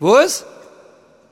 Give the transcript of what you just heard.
Was?